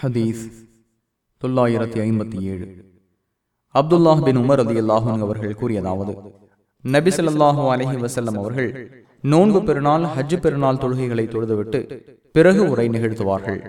ஹதீஸ் தொள்ளாயிரத்தி ஐம்பத்தி ஏழு. அப்துல்லாஹ் பின் உமர் அலி அல்லாஹூன் அவர்கள் கூறியதாவது நபி சொல்லாஹூ அலஹி வசல்லம் அவர்கள் நோன்பு பெருநாள் ஹஜ் பெருநாள் தொழுகைகளை தொழுதுவிட்டு பிறகு உரை நிகழ்த்துவார்கள்.